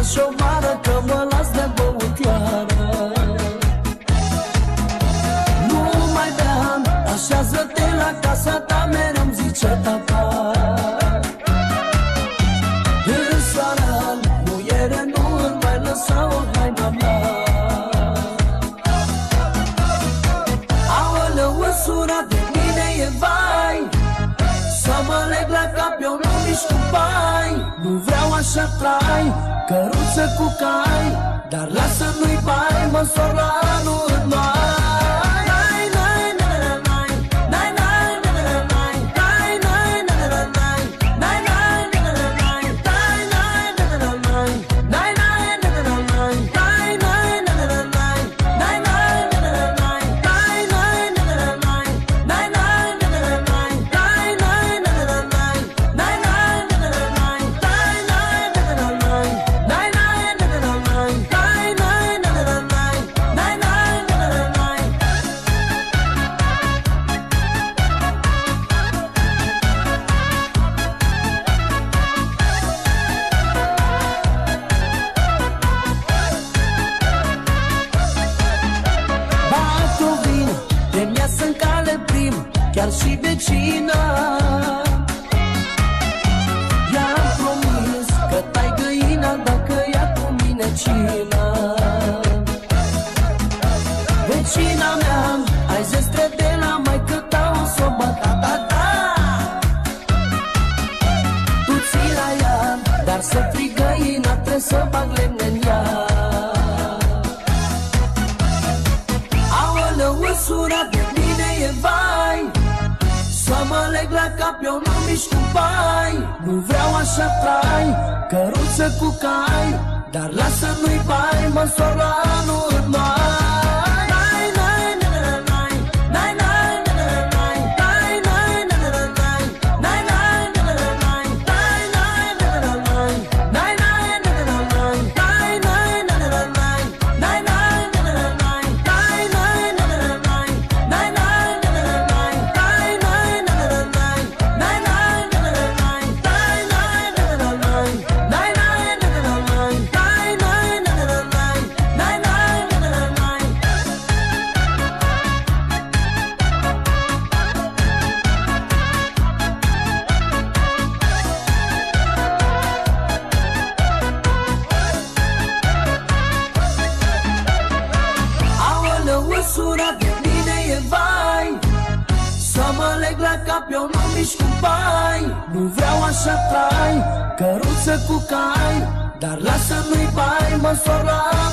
las o vară Că mă las de băut iară. Nu mai beam Așează-te la casa ta Mereu-mi zice tata În soarea muiere mai lăsa o haina mea Aoleu, măsura de mine e vai Să mă leg la cap nu vreau așa trai, căruță cu cai Dar lasă-mi bai, mă la anul mai. chiar și vecina. I-am promis că tai găina dacă ia cu mine cina Vecina mea, ai zestre de la mai câta o sobă ta, ta, ta Tu ții la ea, dar să frig găina, trebuie să bag lemne aleg la cap, eu nu mișc cu bai Nu vreau așa trai, căruță cu cai Dar lasă-nu-i bai, mă la anul mai. Să mă leg la cap, eu nu mișc cu bai Nu vreau așa trai, căruță cu cai. Dar lasă-mi bai, mă sorai